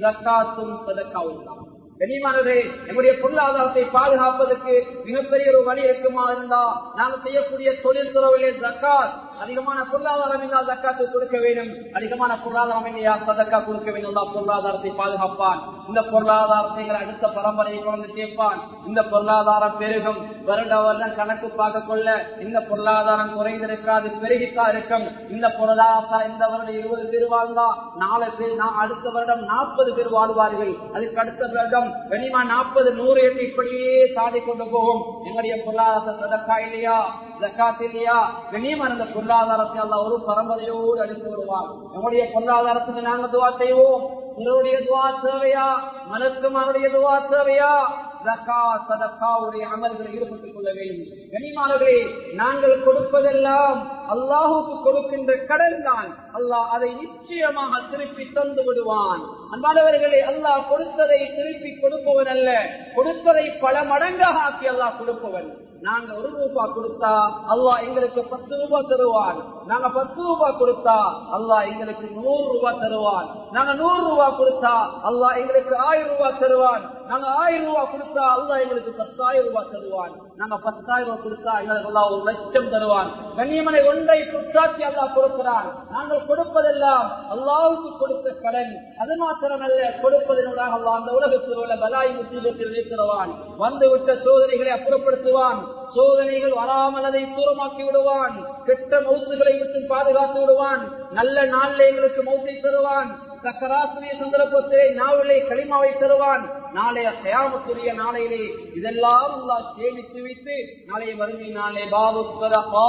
Speaker 1: ஜக்காத்தும் சதக்காவும் தான். கனிமானதே நம்முடைய பொருளாதாரத்தை பாதுகாப்பதற்கு மிகப்பெரிய ஒரு வழி இருக்குமா இருந்தா நாங்கள் செய்யக்கூடிய தொழில் துறவிலே ஜக்காத் அதிகமான பொருளாதாரம் இருந்தால் தக்காத்து கொடுக்க வேண்டும். அதிகமான பொருளாதாரம் இல்லையா? சதக்கா கொடுக்க வேண்டும். பொருளாதாரத்தை பாதுகாப்பான். இந்த பொருளாதாரத்தை அடுத்த பரம்பரையை கொண்டு சேர்ப்பான். இந்த பொருளாதாரம் பெருகும். வருட வருடம் கணக்கு பார்க்க கொள்ள இந்த பொருளாதாரம் குறைந்திருக்காது பெருகித்தான் இருக்கும். இந்த பொருளாதாரம் இந்த வருடம் இருபது பேர் வாழ்ந்தா நாலு பேர் அடுத்த வருடம் நாற்பது பேர் வாழ்வார்கள். அதுக்கு அடுத்த வருடம் கனிமா நாற்பது நூறு என்று இப்படியே சாதி கொண்டு போகும். எங்களுடைய பொருளாதார சதக்கா இல்லையா? ஜக்காத் இல்லையா? கனியமான பொருளாதாரத்தை அல்ல ஒரு பரம்பரையோடு அழித்து வருவான் நம்முடைய பொருளாதாரத்துக்கு நாங்கள் துவா செய்வோம். உங்களுடைய துவா தேவையா? மலக்குமாருடைய துவா தேவையா? அமல்களை ஈடுபட்டுக் கொள்ள வேண்டும். கனிமானவர்களே நாங்கள் கொடுப்பதெல்லாம் அல்லாஹுக்கு கொடுக்கின்ற கடன் தான் அல்லாஹ் அதை நிச்சயமாக திருப்பி தந்து விடுவான். அன்பானவர்களே அல்லாஹ் கொடுத்ததை திருப்பி கொடுப்பவன் அல்ல. கொடுத்ததை பல மடங்காக ஆக்கி அல்லாஹ் கொடுப்பவன். நாங்க ஒரு ரூபா கொடுத்தா அல்லா எங்களுக்கு பத்து ரூபாய் தருவான். நாங்க பத்து ரூபாய் கொடுத்தா அல்லாஹ் எங்களுக்கு நூறு ரூபாய் தருவான். நாங்க நூறு ரூபாய் கொடுத்தா அல்லாஹ் எங்களுக்கு ஆயிரம் ரூபாய் தருவான். நாங்க ஆயிரம் ரூபாய் கொடுத்தா அல்லாஹ் எங்களுக்கு பத்தாயிரம் ரூபாய் தருவான். நாங்க பத்தாயிரம் ரூபாய் கொடுத்தா எங்களுக்கு அல்லாஹ் ஒரு லட்சம் தருவான். கண்ணியமனை ஒன்றை புத்தாட்சி அல்லா கொடுக்கிறான். நாங்கள் கொடுப்பதெல்லாம் அல்லாவுக்கு கொடுத்த கடன். அது மாத்திரமல்ல கொடுப்பதனூடாக அல்லா அந்த உலகத்தில் உள்ள பலாய் முசீபத்தில் வைக்கிறவான் வந்துவிட்ட சோதனைகளை அப்புறப்படுத்துவான். சோதனைகள் வராமல் அதை தூரமாக்கி விடுவான். கெட்ட மௌத்துகளை விட்டு பாதுகாத்து விடுவான். நல்ல நாளில் எங்களுக்கு மௌத்தை தருவான். சக்கராசுரிய சந்தர்ப்பத்தை நாவிலே களிமாவை தருவான். நாளைய கயாமத்துரிய நாளையிலே இதெல்லாம் அல்லாஹ் சேமித்து வைத்து நாளைய வறுமை நாளே பாபு சதகா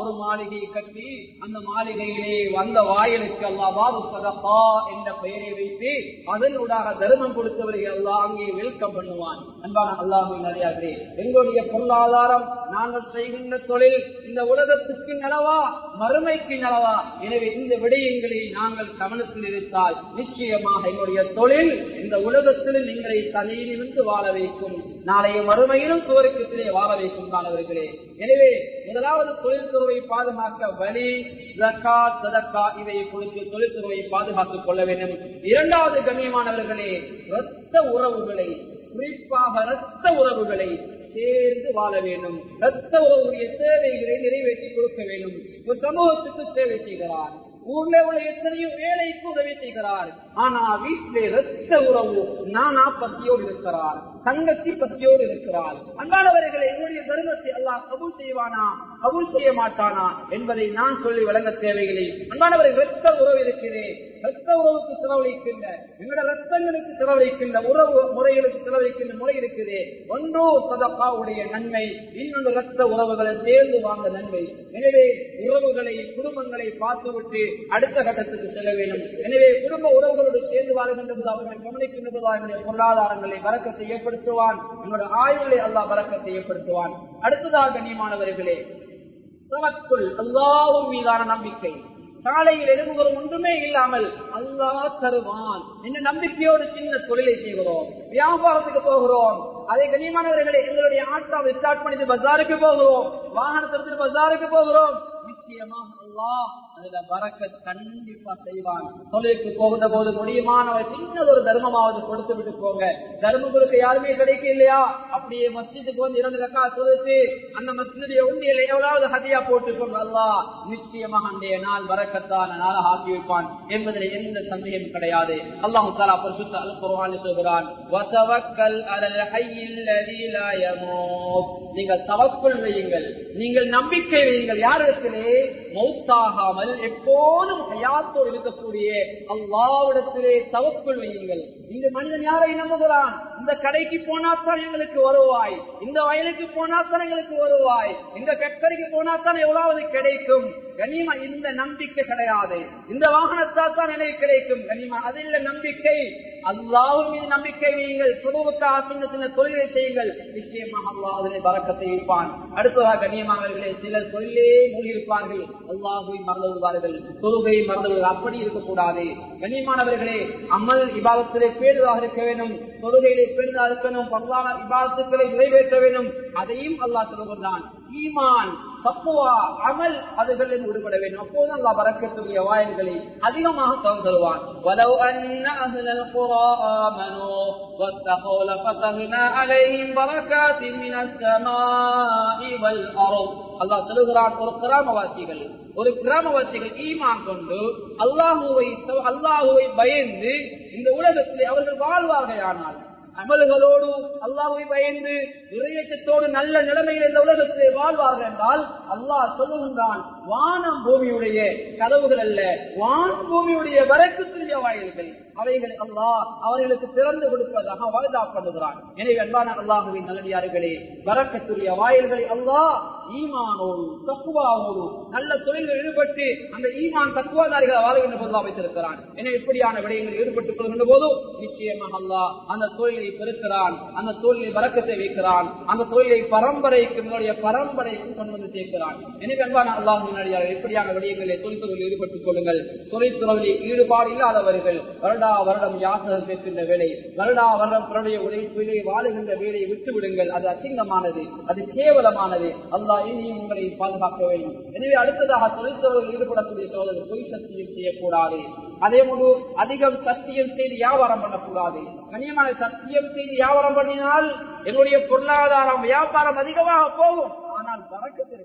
Speaker 1: ஒரு மாளிகையை கட்டி அந்த மாளிகையிலே வந்த வாயிலுக்கு அல்லா பாபு சதப்பா என்ற பெயரை வைத்து அதனூடாக தர்மம் கொடுத்தவர்கள் எல்லாம் அங்கே வெல்கம் பண்ணுவான். அன்பான அல்லாஹின் நிறையாகிறே எங்களுடைய பொருளாதாரம் நாங்கள் செய்கின்ற தொழில் இந்த உலகத்துக்கு நலவா மறுமைக்கு நலவா? எனவே இந்த விடயங்களை நாங்கள் கவனத்தில் இருந்தால் நிச்சயமாக எங்களுடைய தொழில் இந்த உலகத்திலும் எங்களை தலையிலிருந்து வாழ வைக்கும். நாளைய மறுமையிலும் சுவருக்கத்திலே வாழ வைக்கும் மாணவர்களே எனவே முதலாவது தொழில்துறையை பாதுகாக்க வழி ஜக்காத், சதக்கா இவையை கொடுத்து தொழில்துறையை பாதுகாத்துக் கொள்ள வேண்டும். இரண்டாவது கண்ணியமானவர்களே இரத்த உறவுகளை குறிப்பாக இரத்த உறவுகளை சேர்ந்து வாழ வேண்டும். இரத்த உறவுடைய தேவைகளை நிறைவேற்றி கொடுக்க வேண்டும். ஒரு சமூகத்துக்கு சேவை செய்கிறார். ஊர்ல உள்ள எத்தனையோ வேலைக்கு உதவி செய்கிறார் ஆனா வீட்டிலே ரத்த உறவு நானா பத்தியோடு இருக்கிறார் தங்கச்சி பத்தியோடு இருக்கிறார் அன்பானவர்களை என்னுடைய தர்மத்தை அல்லாஹ் கபூல் செய்வானா? கபூல் செய்ய மாட்டானா? என்பதை நான் சொல்லி வழங்க தேவையில்லை. அன்பானவர்கள் ரத்த உறவு இருக்கிறேன் ரத்த உறவுக்கு செலவழிக்கின்ற எங்களோட ரத்தங்களுக்கு செலவழிக்கின்ற உறவு முறைகளுக்கு செலவழிக்கின்ற முறை இருக்குது ஒன்றோ சதப்பாவுடைய நன்மை இன்னொன்று ரத்த உறவுகளை சேர்ந்து வாங்க நன்மை. எனவே உறவுகளை குடும்பங்களை பார்த்துவிட்டு அடுத்த கட்டத்துக்கு செல்ல வேண்டும். எனவே குடும்ப உறவுகளோடு சேர்ந்து வாழ்கின்ற போது அவர்களை கவனிக்கின்ற போது அவர்களுடைய பொருளாதாரங்களை வரக்கத்தை ஏற்படுத்துவான். என்னோட ஆயுளை அல்லா பழக்கத்தை ஏற்படுத்துவான். அடுத்ததாக கண்ணியமானவர்களே தவக்குள் அல்லாவும் மீதான நம்பிக்கை. காலையில் எழுபுகிறோம் ஒன்றுமே இல்லாமல் அல்லா தருவான். என்ன நம்பிக்கையோடு சின்ன தொழிலை செய்கிறோம் வியாபாரத்துக்கு போகிறோம். அதை கனிமானவர்களை எங்களுடைய ஆட்டாவை ஸ்டார்ட் பண்ணிட்டு பஜாருக்கு போகிறோம். வாகனத்திற்கு பஜாருக்கு போகிறோம். நிச்சயமாக அல்லாஹ் அதுல வரக்க கண்டிப்பா செய்வான். தொழிலுக்கு போகிற போது முடியுமானவர் சின்னது ஒரு தர்மமாவது கொடுத்து விட்டு போங்க. தர்மபுருக்கு யாருமே கிடைக்க இல்லையா அப்படியே மஸ்ஜிதுக்கு வந்து இரண்டு ரக்கா தொழுத்து அந்த மஸ்ஜிதுடைய உண்டியில் எவ்வளவு ஹதியா போட்டுக்கொண்டு அல்லா நிச்சயமாக அன்றைய நாள் வரக்கத்தான நாளாக ஆக்கி வைப்பான் என்பதில் எந்த சந்தேகம் கிடையாது. அல்லாஹு தாலா பரிசுத்த அல் குர்ஆனில் சொல்கிறான் வதவக்கல் அலல் ஹய்யில் லதீ லா யமூத். நீங்கள் தவக்குள் வையுங்கள். நீங்கள் நம்பிக்கை வையுங்கள். யாரிடத்திலே மௌத்தாகாமல் எப்போதும் ஹயாத்தோடு இருக்கக்கூடிய அல்லாவிடத்திலே தவக்குள் வையுங்கள். இந்த மனிதன் யாரை நம்புகிறான்? இந்த கடைக்கு போனாத்தான் எங்களுக்கு வருவாய். இந்த வயலுக்கு போனாத்தான் எங்களுக்கு வருவாய். இந்த ஃபேக்டரிக்கு போனாத்தான் எவ்வளவு கிடைக்கும்? கனிமா இந்த நம்பிக்கை கிடையாது. இந்த வாகனத்தால் தான் எனக்கு கிடைக்கும் கனிமா. அதில் நம்பிக்கை. அல்லாவும் மீது நம்பிக்கை நீங்கள் குடும்பத்தாக சின்ன சின்ன தொழிலை செய்யுங்கள். நிச்சயமாக அல்லா அதனை பழக்கத்தை இருப்பான் அடுத்ததாக கண்ணியமானவர்களே சிலர் தொழிலே மூழ்கியிருப்பார்கள். அல்லாஹுவை மறந்து விடுவார்கள் தொழுகை மறந்து விடுவார்கள் அப்படி இருக்கக்கூடாது. கண்ணியமானவர்களே அமல் இபாதத்திலே பேடுதாக இருக்க வேண்டும். தொழுகையிலே பேடுதாக இருக்கணும். பரவான இபாதத்துக்களை நிறைவேற்ற வேண்டும். அதையும் அல்லாஹ் சொல்லுகிறான் ஈமான் தப்புவா அமல் அதுகளில் ஈடுபட வேண்டும் அப்போது அல்லா பறக்கத்துடைய வாயில்களை அதிகமாக தவறு தருவான் وَلَوْ أَنَّ أَهْلَ الْقُرَىٰ آمَنُوا وَاتَّقَوْا لَفَتَحْنَا عَلَيْهِمْ بَرَكَاتٍ مِّنَ السَّمَاءِ وَالْأَرْضِ அல்லாஹ் சொல்லுகிறான் ஒரு கிராமவாசிகள் ஒரு கிராமவாசிகள் ஈமான் கொண்டு அல்லாஹுவை அல்லாஹுவை பயந்து இந்த உலகத்தில் அவர்கள் வாழ்வார்கள் ஆனால் அமல்களோடு அல்லாஹை பயந்து இறையச்சத்தோடு நல்ல நிலைமையில் இந்த உலகத்தில் வாழ்வார்கள் என்றால் அல்லாஹ் சொல்லுகின்றான் வானம் பூமியுடைய கதவுகள் அல்ல. வான் பூமியுடைய வரக்குரிய வாயில்கள். அவைகள் அல்லாஹ் அவர்களுக்கு திறந்து கொடுப்பதாக வாய்தா பண்ணுகிறான். எனவே அன்பான அல்லாஹுவின் நல்லடியார்களே வரக்கத்துரிய வாயில்களை அல்லாஹ் ஈமானோடு தக்குவாவோடு நல்ல தொழில்கள் ஈடுபட்டு அந்த ஈமான் தக்குவாதாரிகளை வாழ்கின்ற போது அமைத்திருக்கிறான் எனவே இப்படியான விடயங்களில் ஈடுபட்டுக் கொள்கின்ற போது நிச்சயமாக அல்லாஹ் அந்த தொழிலை பெருக்கிறான். அந்த தொழிலை வரக்கத்தை வைக்கிறான். அந்த தொழிலை பரம்பரைக்கு முன்னுடைய பரம்பரைக்கு கொண்டு வந்து சேர்க்கிறான். எனவே அன்பான அல்லாஹுவின் அடியார்கள் எப்படியான விடயங்களை தொழில்துறையில் ஈடுபட்டுக் கொள்ளுங்கள். தொழில்துறையில் ஈடுபாடு இல்லாதவர்கள் வருடா வருடம் யாசகம் கேட்கின்ற வேலை வருடா வருடம் பிறடைய உழைப்பிலே வாழுகின்ற வேலையை விட்டுவிடுங்கள். அது அசிங்கமானது அது கேவலமானது. அல்லா இனியும் உங்களை பாதுகாக்க வேண்டும். எனவே அடுத்ததாக தொழில்துறையில் ஈடுபடக்கூடிய சோதரர் பொய் சத்தியம் செய்யக்கூடாது. அதே போன்று அதிகம் சத்தியம் செய்து வியாபாரம் பண்ணக்கூடாது. கனியமான சத்தியம் செய்து வியாபாரம் பண்ணினால் என்னுடைய பொருளாதாரம் வியாபாரம் அதிகமாக போகும். ஆனால் வரக்கத்திருக்கலாம்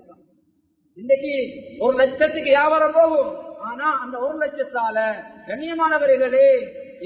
Speaker 1: இன்னைக்கு ஒரு லட்சத்துக்கு வியாபாரம் போகும். ஆனா அந்த ஒரு லட்சத்தால கண்ணியமானவர்களே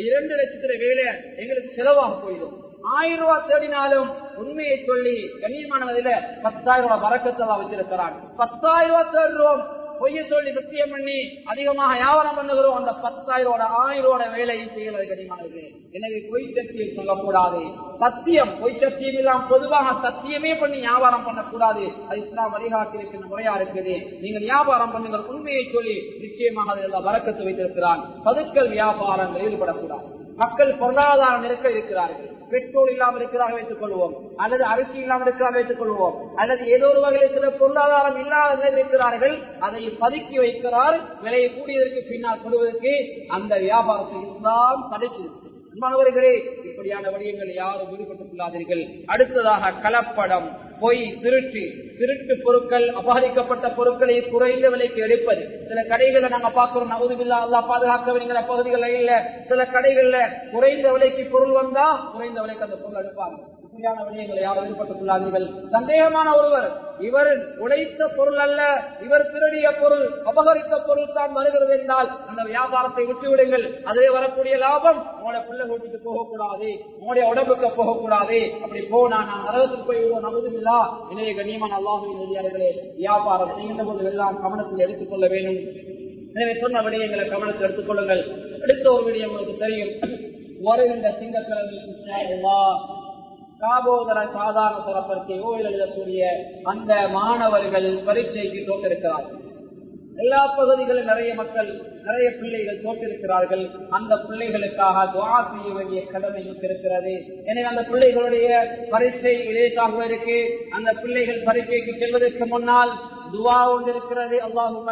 Speaker 1: இரண்டு லட்சத்துல வேலை எங்களுக்கு செலவாக போயிடும். ஆயிரம் ரூபாய் தேடினாலும் உண்மையை சொல்லி கண்ணியமானவதில பத்தாயிரம் ரூபாய் வரக்கத்தெல்லாம் வச்சிருக்கிறான் பத்தாயிரம் ரூபாய் தேடுறோம். பொய்ய சொல்லி சத்தியம் பண்ணி அதிகமாக வியாபாரம் பண்ணுகிறோம். அந்த பத்தாயிரோட ஆயிரோட வேலையை செய்கிறது கடிமானது எனவே பொய் சத்தியம் சொல்லக்கூடாது. சத்தியம் பொய் சத்தியம் இல்லாம பொதுவாக சத்தியமே பண்ணி வியாபாரம் பண்ணக்கூடாது. அது இஸ்லாம் வழிகாட்டி இருக்கின்ற முறையா இருக்குது. நீங்கள் வியாபாரம் பண்ணுங்கள். உண்மையை சொல்லி நிச்சயமாக அதில் வரக்கத்து வைத்திருக்கிறான். பதுக்கல் வியாபாரங்கள் ஈடுபடக்கூடாது. மக்கள் பொருளாதார நெருக்க இருக்கிறார்கள். பெட்ரோல் இல்லாமல் இருக்கிறார்கள் வைத்துக் கொள்வோம் அல்லது அரிசி இல்லாமல் இருக்கிறார் வைத்துக் கொள்வோம் அல்லது ஏதோ ஒரு வகையில் சில பொருளாதாரம் இல்லாத இருக்கிறார்கள். அதை பதுக்கி வைக்கிறார். விலையை கூடியதற்கு பின்னால் கொள்வதற்கு அந்த வியாபாரத்தை தான் தடைத்திருக்கிறது. அன்பானவர்களே இப்படியான வடிவங்கள் யாரும் ஈடுபட்டுக் கொள்ளாதீர்கள். அடுத்ததாக கலப்படம். பொய் திருட்டு திருட்டு பொருட்கள் அபகரிக்கப்பட்ட பொருட்களை குறைந்த விலைக்கு எடுப்பது. சில கடைகளை நாங்க பாக்குறோம் நவதுபில்லா அல்லா பாதுகாக்க வேண்டிய பகுதிகளில் இல்ல. சில கடைகள்ல குறைந்த விலைக்கு பொருள் வந்தா குறைந்த விலைக்கு அந்த பொருள் எடுப்பாங்க இப்படியான விடயங்களை யாரும் ஈடுபட்டுக் கொள்ளாதீர்கள். சந்தேகமான ஒருவர் இவர் உழைத்த பொருள் அல்ல இவர் திருடிய பொருள் அபகரித்த பொருள் தான் வருகிறது என்றால் அந்த வியாபாரத்தை விட்டுவிடுங்கள். அதே வரக்கூடிய லாபம். உங்களோட பிள்ளை வீட்டுக்கு போகக்கூடாது. உங்களுடைய உடம்புக்கு போகக்கூடாது. அப்படி போனா நான் நரகத்துக்கு போய் விடுவோம். நம்புதில்லா எனவே கண்ணியமான அல்லாஹின் நெறியாளர்களே வியாபாரம் செய்கின்ற போது எல்லாம் கவனத்தில் எடுத்துக்கொள்ள வேண்டும். எனவே சொன்ன விடயங்களை கவனத்தில் எடுத்துக்கொள்ளுங்கள் அடுத்த ஒரு விடயம் உங்களுக்கு தெரியும். வருகின்ற சிங்கக்கிழமை காபோதர சாதாரண தரப்பத்தை ஓயில் எழுதக்கூடிய அந்த மாணவர்கள் பரீட்சைக்கு தோற்றிருக்கிறார்கள். எல்லா பகுதிகளிலும் நிறைய மக்கள் நிறைய பிள்ளைகள் தோற்றிருக்கிறார்கள். அந்த பிள்ளைகளுக்காக துவா செய்ய வேண்டிய கடமை இருக்கிறது. எனவே அந்த பிள்ளைகளுடைய பரீட்சை இலேசாக இருக்கு. அந்த பிள்ளைகள் பரீட்சைக்கு செல்வதற்கு முன்னால் துவா ஒன்று இருக்கிறது. அல்லாஹும்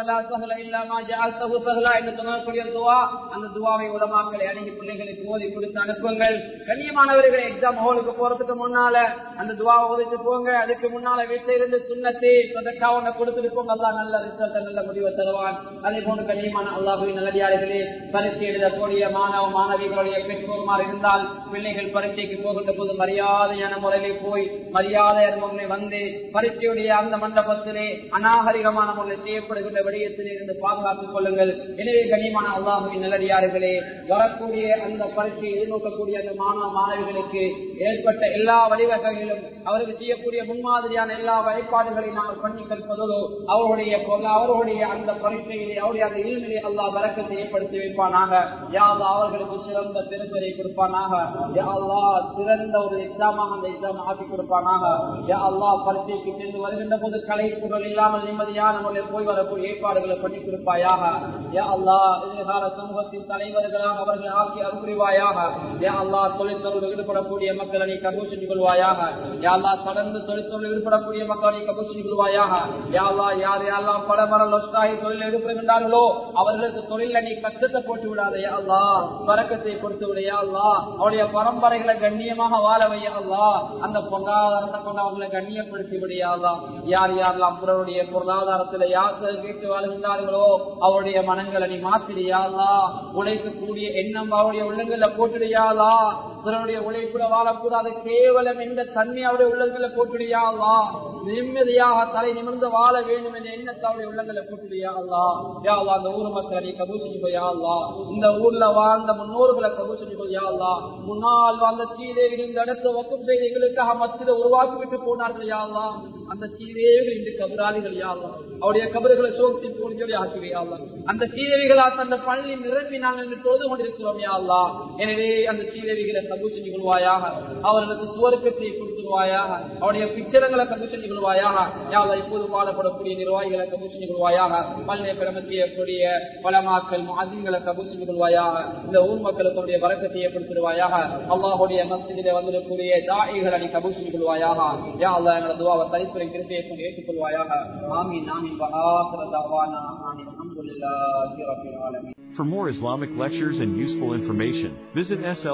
Speaker 1: அந்த துவாவை உலமாக்களை அணுகி பிள்ளைகளுக்கு ஓதி கொடுத்து அனுப்புங்கள். கண்ணியமானவர்களை எக்ஸாம் ஹோலுக்கு போறதுக்கு முன்னால அந்த துவாவை ஓதிட்டு போங்க. அதுக்கு முன்னால வீட்டில இருந்து சுண்ணத்தை சொதக்கா ஒன்று கொடுத்துட்டு போங்க. அல்லா நல்ல ரிசல்ட் நல்ல முடிவை தருவான். அதே போன்று கண்ணியமான அல்லாஹுவின் நல்லடியார்களே பரீட்சை எழுதக்கூடிய மாணவ மாணவிகளுடைய பெற்றோர்மார் இருந்தால் பிள்ளைகள் பரீட்சைக்கு போகின்ற போது மரியாதையான முறையிலே போய் மரியாதையான முறையில் வந்து பரீட்சையுடைய அந்த மண்டபத்திலே அண்ணா அநாகரிகமான முறையில் செய்யப்படுகின்ற விடயத்திலே இருந்து பாதுகாத்துக் கொள்ளுங்கள். எனவே கனிமான அல்லாஹுவின் நல்லடியார்களே வரக்கூடிய அந்த பரீட்சையை எதிர்நோக்கக்கூடிய அந்த மாணவ மாணவிகளுக்கு ஏற்பட்ட எல்லா வழிவகைகளிலும் அவருக்கு செய்யக்கூடிய முன்மாதிரியான எல்லா வழிபாடுகளையும் நாங்கள் பண்ணி கற்பதோ அவருடைய அவருடைய அந்த பரீட்சையிலே அவருடைய அந்த இல்மிலே அல்லாஹ் வரக்கத்தை ஏற்படுத்தி வைப்பானாக. யாவது அவர்களுக்கு சிறந்த பெருந்தரை கொடுப்பானாக. யா சிறந்த ஒரு எக்ஸாமாக அந்த எக்ஸாம் ஆக்கி கொடுப்பானாக. யா அல்லா பரீட்சைக்கு சென்று வருகின்ற போது கலை கலைப்புகள் இல்லாமல் நிம்மதியான முறையில் போய் வரக்கூடிய ஏற்பாடுகளை பண்ணி கொடுப்பாயாக யா அல்லா எதிர்கால சமூகத்தின் தலைவர்களாக அவர்கள் ஆக்கி அருள்வாயாக யா அல்லா தொழிற்துறையில் ஈடுபடக்கூடிய மக்களை நீ கபூர் செஞ்சு கொள்வாயாக. யா அல்லா தொடர்ந்து தொழிற்துறையில் ஈடுபடக்கூடிய மக்களை நீ கபூர் செஞ்சு கொள்வாயாக. யா அல்லா யார் யாரெல்லாம் பல படமர லொஸ்டாகி தொழில் ஈடுபடுகின்றார்களோ அவர்களுக்கு தொழில நீ கஷ்டத்தை போட்டு விடாதே அல்லா பறக்கத்தை கொடுத்து விடையா அல்லா அவருடைய பரம்பரைகளை கண்ணியமாக வாழ வையா அல்லா அந்த பொங்காதாரத்தை கொண்டு அவர்களை கண்ணியப்படுத்தி விடையா அல்லா யார் யாரெல்லாம் பிறருடைய பொருளாதாரத்துல யார் கேட்டு வாழ்கின்றார்களோ அவருடைய மனங்களை நீ மாத்திரியாளா உழைக்கக்கூடிய எண்ணம் அவருடைய உள்ளங்கள்ல போட்டுடையாளா பிறனுடைய உழைப்புல வாழக்கூடாது கேவலம் என்ற தன்மை அவருடைய உள்ளங்களில் போட்டுடையாளா நிம்மதியாக தலை நிமிர்ந்து வாழ வேண்டும் என்ற எண்ணத்தை அவருடைய உள்ளங்களை யா யாவா அந்த ஊர் மக்களை நீ கபூர் செஞ்சு போயாளா இந்த ஊர்ல வாழ்ந்த முன்னோர்களை கபூர் செஞ்சு போயாளா முன்னால் வாழ்ந்த சீதேவி இந்த இடத்தை ஒப்பும் செய்த எங்களுக்காக மத்தியில உருவாக்கி விட்டு போனார்கள் யாழ்லா அந்த சீதேவிகள் இன்று கபராளிகள் யாழ்லா அவருடைய கபறுகளை சோக்தி போன்றோடு ஆக்குவையாள்லா அந்த சீதேவிகளால் அந்த பள்ளி நிரம்பி நாங்கள் இன்று தொழுது கொண்டிருக்கிறோம் யாழ்லா எனவே அந்த சீதேவிகளை கபூர் செஞ்சு கொள்வாயாக அவர்களுக்கு சுவர்க்கத்தை கொடுத்துருவாயாக அவருடைய பிச்சரங்களை கபூர் செஞ்சு கொள்வாயாக யாழ்லா இப்போது பாடப்படக்கூடிய நிர்வாகிகளை கபு செஞ்சு கொள்வாயாக பல்லை பிரம செய்யக்கூடிய பலமாக்கள் மாதிங்களை கபு செஞ்சு கொள்வாயாக இந்த ஊர் மக்களுக்கு வரக்கத்தை ஏற்படுத்திடுவாயாக அல்லாஹுடைய மசிதில வந்திருக்கூடிய தாயிகளை நீ கபு செஞ்சு கொள்வாயாக யா அல்லா எங்களை துவாவை தரிப்புரை கிருப்பையை கொண்டு ஏற்றுக்கொள்வாயாக. ஆமீன் ஆமீன். வஆகிரு தஅவானா அனில் ரப்பில் ஆலமீன்.
Speaker 2: For more Islamic lectures and useful information, visit SL